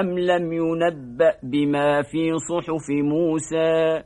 أم لم ينبأ بما في صحف موسى